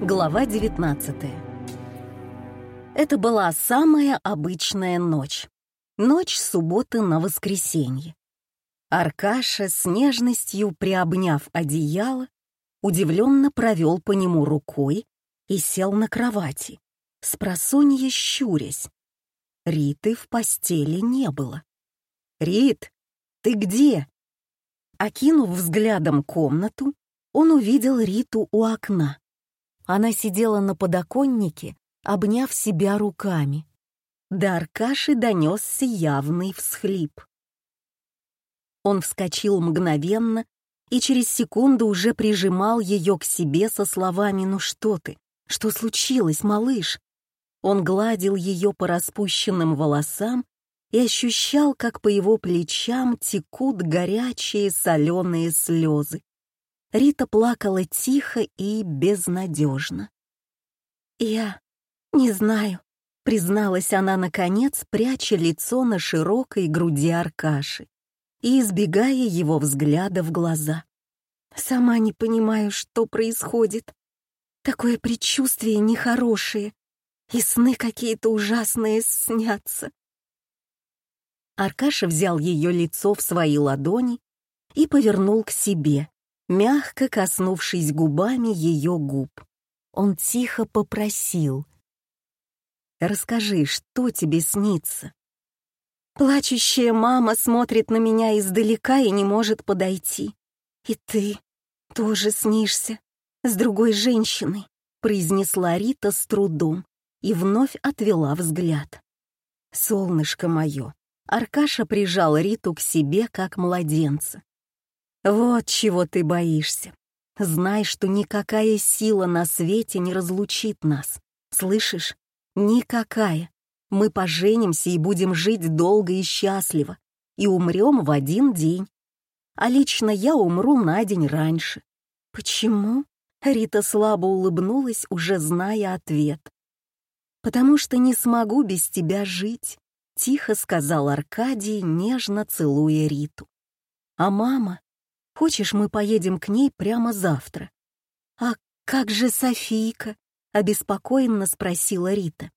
Глава 19 Это была самая обычная ночь. Ночь субботы на воскресенье. Аркаша с нежностью приобняв одеяло, удивленно провел по нему рукой и сел на кровати, с просонья щурясь. Риты в постели не было. «Рит, ты где?» Окинув взглядом комнату, он увидел Риту у окна. Она сидела на подоконнике, обняв себя руками. До Аркаши донесся явный всхлип. Он вскочил мгновенно и через секунду уже прижимал ее к себе со словами «Ну что ты? Что случилось, малыш?» Он гладил ее по распущенным волосам и ощущал, как по его плечам текут горячие соленые слезы. Рита плакала тихо и безнадежно. «Я не знаю», — призналась она наконец, пряча лицо на широкой груди Аркаши и избегая его взгляда в глаза. «Сама не понимаю, что происходит. Такое предчувствие нехорошее, и сны какие-то ужасные снятся». Аркаша взял ее лицо в свои ладони и повернул к себе, мягко коснувшись губами ее губ. Он тихо попросил. «Расскажи, что тебе снится?» Плачущая мама смотрит на меня издалека и не может подойти. «И ты тоже снишься с другой женщиной», произнесла Рита с трудом и вновь отвела взгляд. «Солнышко мое!» Аркаша прижал Риту к себе, как младенца. Вот чего ты боишься. Знай, что никакая сила на свете не разлучит нас. Слышишь? Никакая. Мы поженимся и будем жить долго и счастливо. И умрем в один день. А лично я умру на день раньше. Почему? Рита слабо улыбнулась, уже зная ответ. «Потому что не смогу без тебя жить», — тихо сказал Аркадий, нежно целуя Риту. «А мама? Хочешь, мы поедем к ней прямо завтра?» «А как же Софийка?» — обеспокоенно спросила Рита.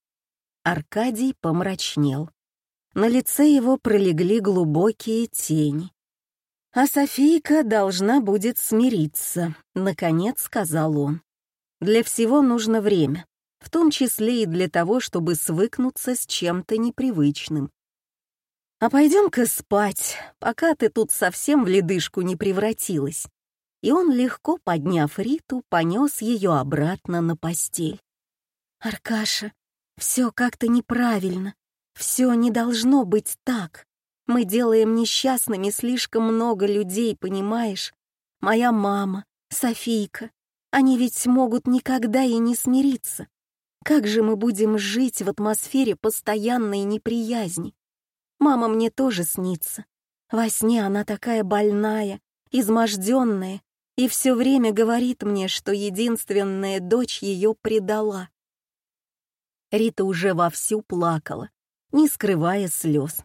Аркадий помрачнел. На лице его пролегли глубокие тени. «А Софийка должна будет смириться», — наконец сказал он. «Для всего нужно время, в том числе и для того, чтобы свыкнуться с чем-то непривычным. А пойдем-ка спать, пока ты тут совсем в ледышку не превратилась. И он, легко подняв Риту, понес ее обратно на постель. Аркаша, все как-то неправильно. Все не должно быть так. Мы делаем несчастными слишком много людей, понимаешь? Моя мама, Софийка. Они ведь могут никогда и не смириться. Как же мы будем жить в атмосфере постоянной неприязни? Мама мне тоже снится. Во сне она такая больная, изможденная, и все время говорит мне, что единственная дочь ее предала. Рита уже вовсю плакала, не скрывая слез.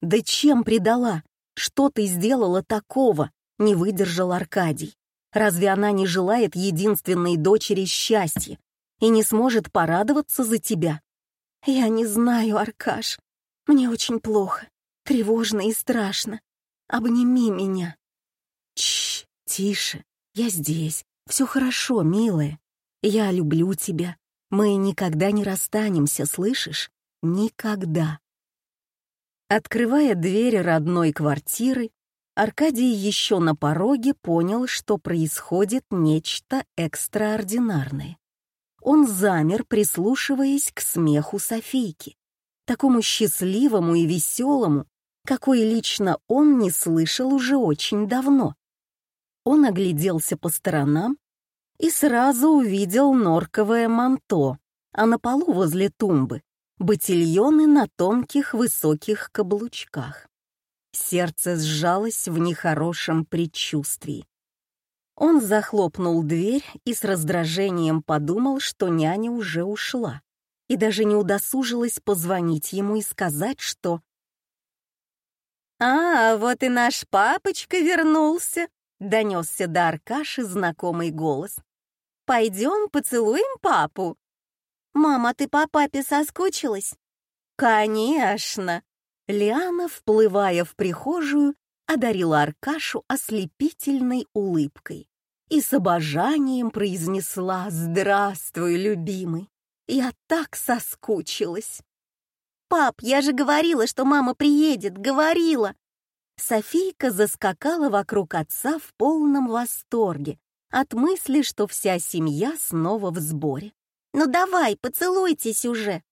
«Да чем предала? Что ты сделала такого?» — не выдержал Аркадий. «Разве она не желает единственной дочери счастья и не сможет порадоваться за тебя?» «Я не знаю, Аркаш», мне очень плохо, тревожно и страшно. Обними меня. Чш, тише, я здесь. Все хорошо, милая. Я люблю тебя. Мы никогда не расстанемся, слышишь? Никогда. Открывая дверь родной квартиры, Аркадий еще на пороге понял, что происходит нечто экстраординарное. Он замер, прислушиваясь к смеху Софийки такому счастливому и веселому, какой лично он не слышал уже очень давно. Он огляделся по сторонам и сразу увидел норковое манто, а на полу возле тумбы — ботильоны на тонких высоких каблучках. Сердце сжалось в нехорошем предчувствии. Он захлопнул дверь и с раздражением подумал, что няня уже ушла и даже не удосужилась позвонить ему и сказать, что... «А, вот и наш папочка вернулся», — донесся до Аркаши знакомый голос. пойдем поцелуем папу?» «Мама, ты по папе соскучилась?» «Конечно!» Лиана, вплывая в прихожую, одарила Аркашу ослепительной улыбкой и с обожанием произнесла «Здравствуй, любимый! Я так соскучилась!» «Пап, я же говорила, что мама приедет, говорила!» Софийка заскакала вокруг отца в полном восторге от мысли, что вся семья снова в сборе. «Ну давай, поцелуйтесь уже!»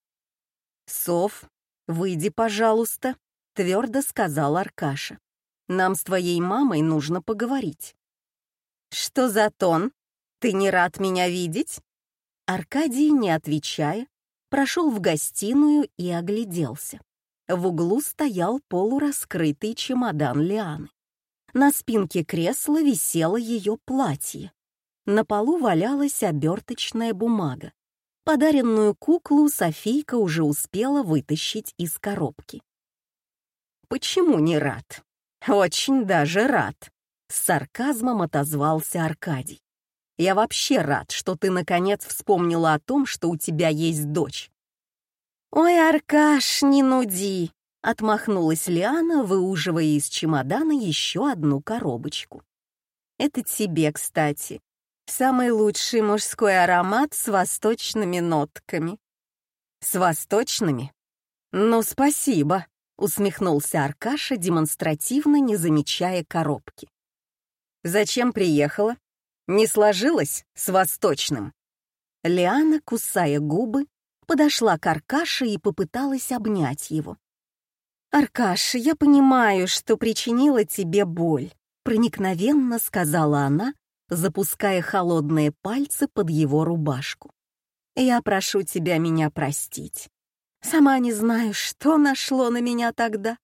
«Соф, выйди, пожалуйста», — твердо сказал Аркаша. «Нам с твоей мамой нужно поговорить». «Что за тон? Ты не рад меня видеть?» Аркадий, не отвечая, прошел в гостиную и огляделся. В углу стоял полураскрытый чемодан Лианы. На спинке кресла висело ее платье. На полу валялась оберточная бумага. Подаренную куклу Софийка уже успела вытащить из коробки. «Почему не рад? Очень даже рад», — с сарказмом отозвался Аркадий. «Я вообще рад, что ты наконец вспомнила о том, что у тебя есть дочь». «Ой, Аркаш, не нуди!» — отмахнулась Лиана, выуживая из чемодана еще одну коробочку. «Это тебе, кстати. Самый лучший мужской аромат с восточными нотками». «С восточными? Ну, спасибо», — усмехнулся Аркаша, демонстративно не замечая коробки. «Зачем приехала? Не сложилось с восточным?» Лиана, кусая губы, подошла к Аркаше и попыталась обнять его. «Аркаш, я понимаю, что причинила тебе боль», — проникновенно сказала она, запуская холодные пальцы под его рубашку. «Я прошу тебя меня простить. Сама не знаю, что нашло на меня тогда.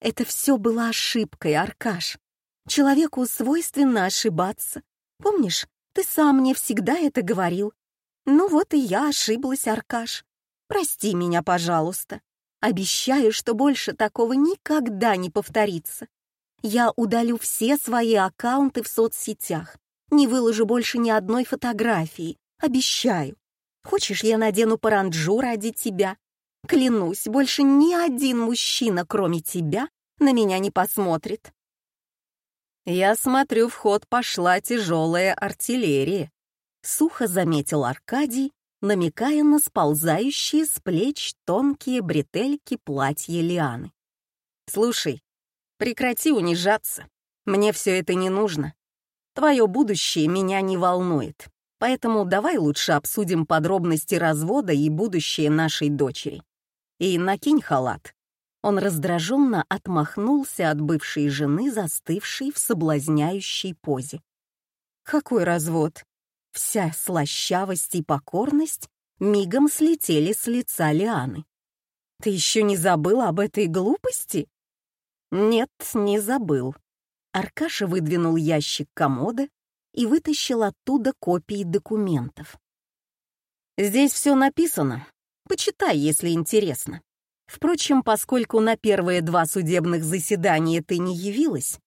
Это все было ошибкой, Аркаш. Человеку свойственно ошибаться. Помнишь, ты сам мне всегда это говорил. Ну вот и я ошиблась, Аркаш. Прости меня, пожалуйста. Обещаю, что больше такого никогда не повторится. Я удалю все свои аккаунты в соцсетях. Не выложу больше ни одной фотографии. Обещаю. Хочешь, я надену паранджу ради тебя? Клянусь, больше ни один мужчина, кроме тебя, на меня не посмотрит. Я смотрю, в ход пошла тяжелая артиллерия. Сухо заметил Аркадий, намекая на сползающие с плеч тонкие бретельки платья Лианы. «Слушай, прекрати унижаться. Мне все это не нужно. Твое будущее меня не волнует. Поэтому давай лучше обсудим подробности развода и будущее нашей дочери. И накинь халат. Он раздраженно отмахнулся от бывшей жены, застывшей в соблазняющей позе. «Какой развод? Вся слащавость и покорность мигом слетели с лица Лианы. «Ты еще не забыл об этой глупости?» «Нет, не забыл». Аркаша выдвинул ящик комода и вытащил оттуда копии документов. «Здесь все написано. Почитай, если интересно. Впрочем, поскольку на первые два судебных заседания ты не явилась,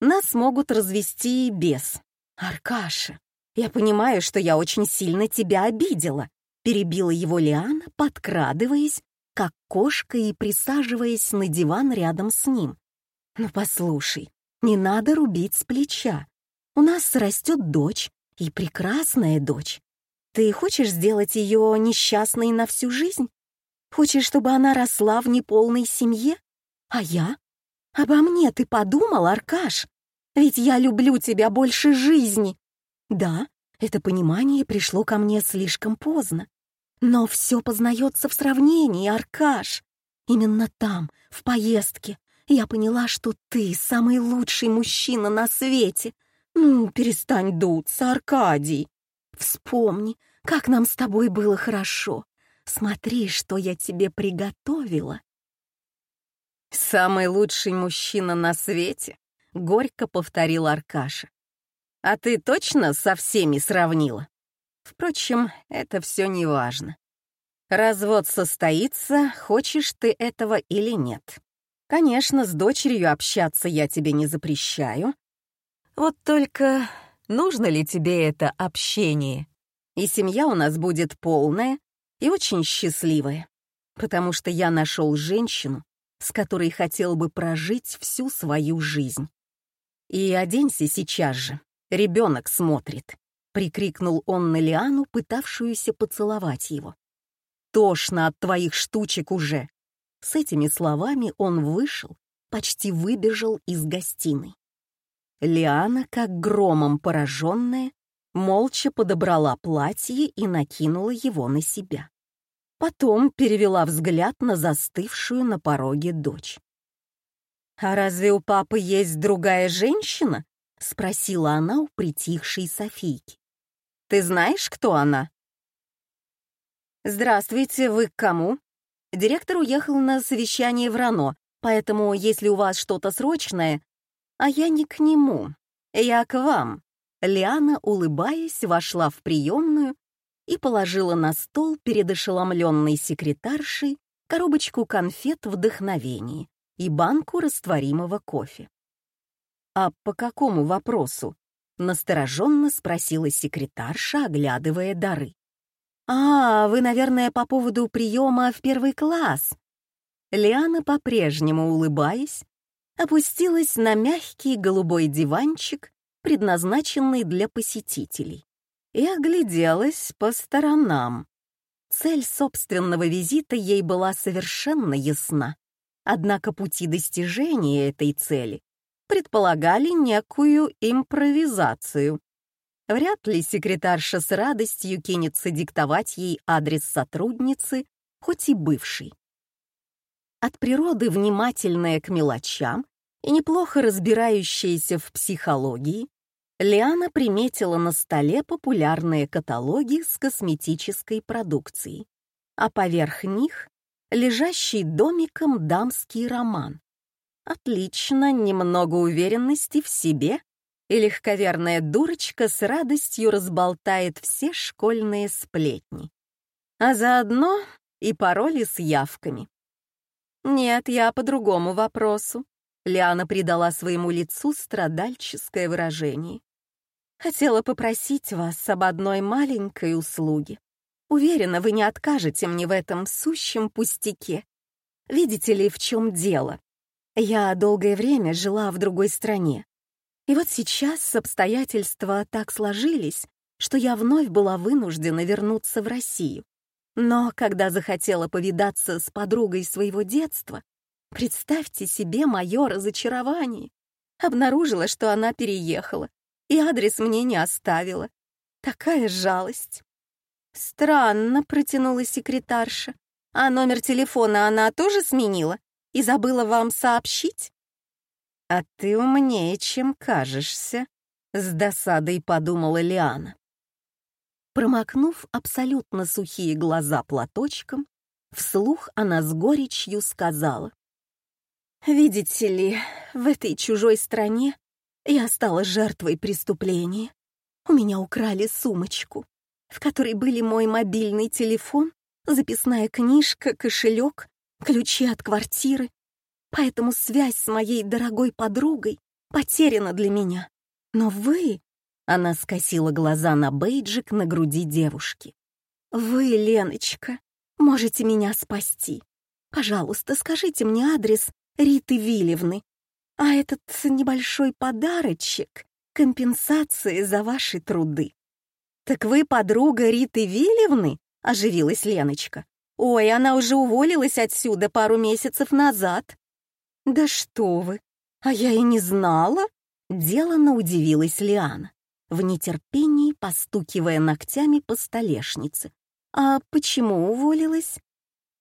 нас могут развести и без. Аркаша, я понимаю, что я очень сильно тебя обидела», перебила его Лиана, подкрадываясь, как кошка и присаживаясь на диван рядом с ним. «Ну послушай, не надо рубить с плеча. У нас растет дочь, и прекрасная дочь. Ты хочешь сделать ее несчастной на всю жизнь? Хочешь, чтобы она росла в неполной семье? А я? Обо мне ты подумал, Аркаш? Ведь я люблю тебя больше жизни. Да, это понимание пришло ко мне слишком поздно. Но все познается в сравнении, Аркаш. Именно там, в поездке, я поняла, что ты самый лучший мужчина на свете. Ну, перестань дуться, Аркадий. Вспомни, как нам с тобой было хорошо. Смотри, что я тебе приготовила. «Самый лучший мужчина на свете», — горько повторил Аркаша. «А ты точно со всеми сравнила?» Впрочем, это все не важно. Развод состоится, хочешь ты этого или нет. Конечно, с дочерью общаться я тебе не запрещаю. Вот только нужно ли тебе это общение? И семья у нас будет полная и очень счастливая, потому что я нашел женщину, с которой хотел бы прожить всю свою жизнь. И оденься сейчас же, ребенок смотрит», — прикрикнул он на Лиану, пытавшуюся поцеловать его. «Тошно от твоих штучек уже!» С этими словами он вышел, почти выбежал из гостиной. Лиана, как громом пораженная, молча подобрала платье и накинула его на себя. Потом перевела взгляд на застывшую на пороге дочь. «А разве у папы есть другая женщина?» — спросила она у притихшей Софийки. «Ты знаешь, кто она?» «Здравствуйте, вы к кому?» Директор уехал на совещание в Рано, поэтому, если у вас что-то срочное... А я не к нему, я к вам. Лиана, улыбаясь, вошла в приемную и положила на стол перед ошеломленной секретаршей коробочку конфет вдохновений и банку растворимого кофе. «А по какому вопросу?» — настороженно спросила секретарша, оглядывая дары. «А, вы, наверное, по поводу приема в первый класс». Лиана, по-прежнему улыбаясь, опустилась на мягкий голубой диванчик, предназначенный для посетителей, и огляделась по сторонам. Цель собственного визита ей была совершенно ясна. Однако пути достижения этой цели предполагали некую импровизацию. Вряд ли секретарша с радостью кинется диктовать ей адрес сотрудницы, хоть и бывшей. От природы внимательная к мелочам и неплохо разбирающаяся в психологии, Лиана приметила на столе популярные каталоги с косметической продукцией, а поверх них лежащий домиком дамский роман. Отлично, немного уверенности в себе, и легковерная дурочка с радостью разболтает все школьные сплетни. А заодно и пароли с явками. Нет, я по другому вопросу. Лиана придала своему лицу страдальческое выражение. Хотела попросить вас об одной маленькой услуге. Уверена, вы не откажете мне в этом сущем пустяке. Видите ли, в чем дело? Я долгое время жила в другой стране. И вот сейчас обстоятельства так сложились, что я вновь была вынуждена вернуться в Россию. Но когда захотела повидаться с подругой своего детства, представьте себе мое разочарование. Обнаружила, что она переехала, и адрес мне не оставила. Такая жалость. «Странно», — протянула секретарша. «А номер телефона она тоже сменила и забыла вам сообщить?» «А ты умнее, чем кажешься», — с досадой подумала Лиана. Промокнув абсолютно сухие глаза платочком, вслух она с горечью сказала. «Видите ли, в этой чужой стране я стала жертвой преступления. У меня украли сумочку в которой были мой мобильный телефон, записная книжка, кошелек, ключи от квартиры. Поэтому связь с моей дорогой подругой потеряна для меня. Но вы... Она скосила глаза на бейджик на груди девушки. «Вы, Леночка, можете меня спасти. Пожалуйста, скажите мне адрес Риты Вилевны. А этот небольшой подарочек — компенсация за ваши труды. «Так вы подруга Риты Вильевны?» — оживилась Леночка. «Ой, она уже уволилась отсюда пару месяцев назад». «Да что вы! А я и не знала!» — делано удивилась Лиана, в нетерпении постукивая ногтями по столешнице. «А почему уволилась?»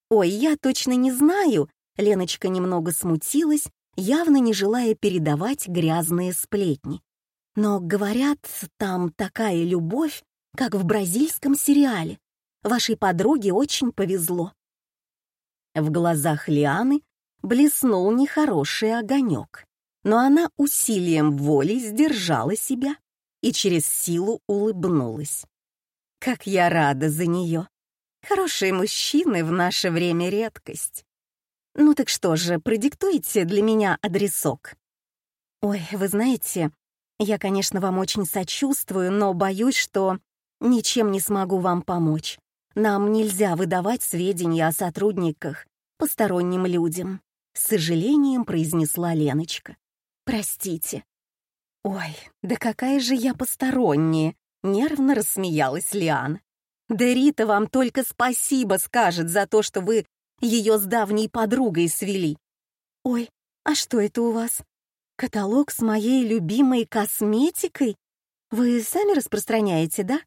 «Ой, я точно не знаю!» Леночка немного смутилась, явно не желая передавать грязные сплетни. «Но, говорят, там такая любовь, как в бразильском сериале. Вашей подруге очень повезло». В глазах Лианы блеснул нехороший огонек, но она усилием воли сдержала себя и через силу улыбнулась. «Как я рада за нее! Хорошие мужчины в наше время редкость. Ну так что же, продиктуйте для меня адресок». «Ой, вы знаете, я, конечно, вам очень сочувствую, но боюсь, что Ничем не смогу вам помочь. Нам нельзя выдавать сведения о сотрудниках посторонним людям», — с сожалением произнесла Леночка. «Простите». «Ой, да какая же я посторонняя!» — нервно рассмеялась Лиан. «Да Рита вам только спасибо скажет за то, что вы ее с давней подругой свели. Ой, а что это у вас? Каталог с моей любимой косметикой? Вы сами распространяете, да?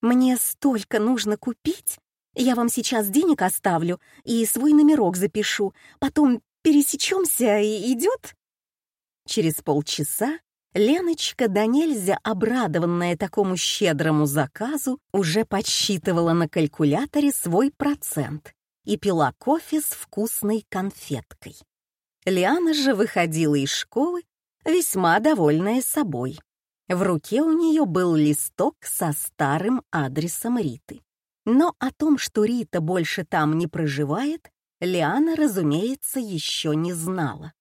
Мне столько нужно купить. Я вам сейчас денег оставлю и свой номерок запишу. Потом пересечемся и идет?» Через полчаса Леночка, да нельзя обрадованная такому щедрому заказу, уже подсчитывала на калькуляторе свой процент и пила кофе с вкусной конфеткой. Лиана же выходила из школы, весьма довольная собой. В руке у нее был листок со старым адресом Риты. Но о том, что Рита больше там не проживает, Лиана, разумеется, еще не знала.